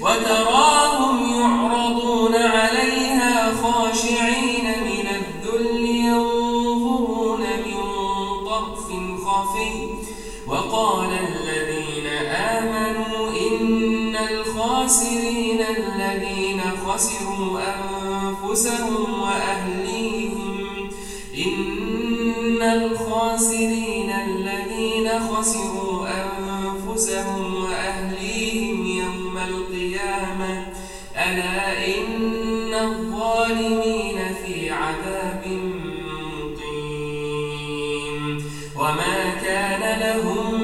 وتراهم يعرضون عليها خاشعين الخاسرين الذين خسروا أنفسهم وأهليهم. إن الخاسرين الذين خسروا أنفسهم وأهليهم يوم القيامة. ألا إن الظالمين في عذاب مقيم. وما كان لهم